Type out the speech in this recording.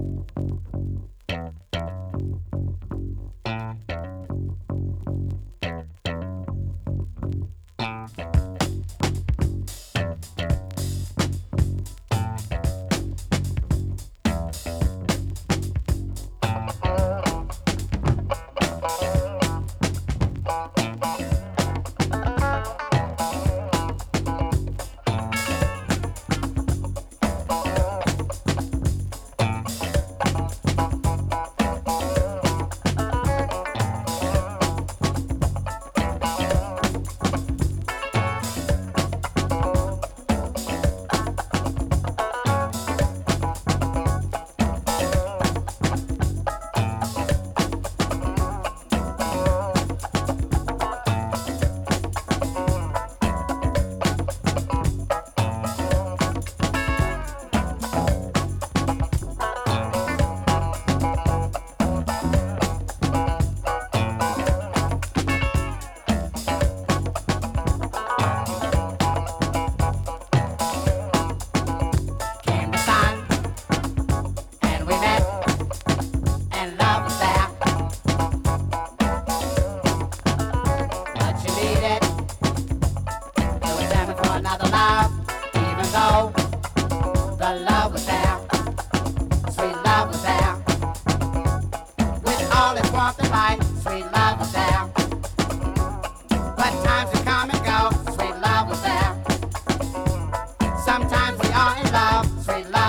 Thank you. the love was there, sweet love was there. With all its warmth and light, sweet love was there. But times come and go, sweet love was there. Sometimes we are in love, sweet love.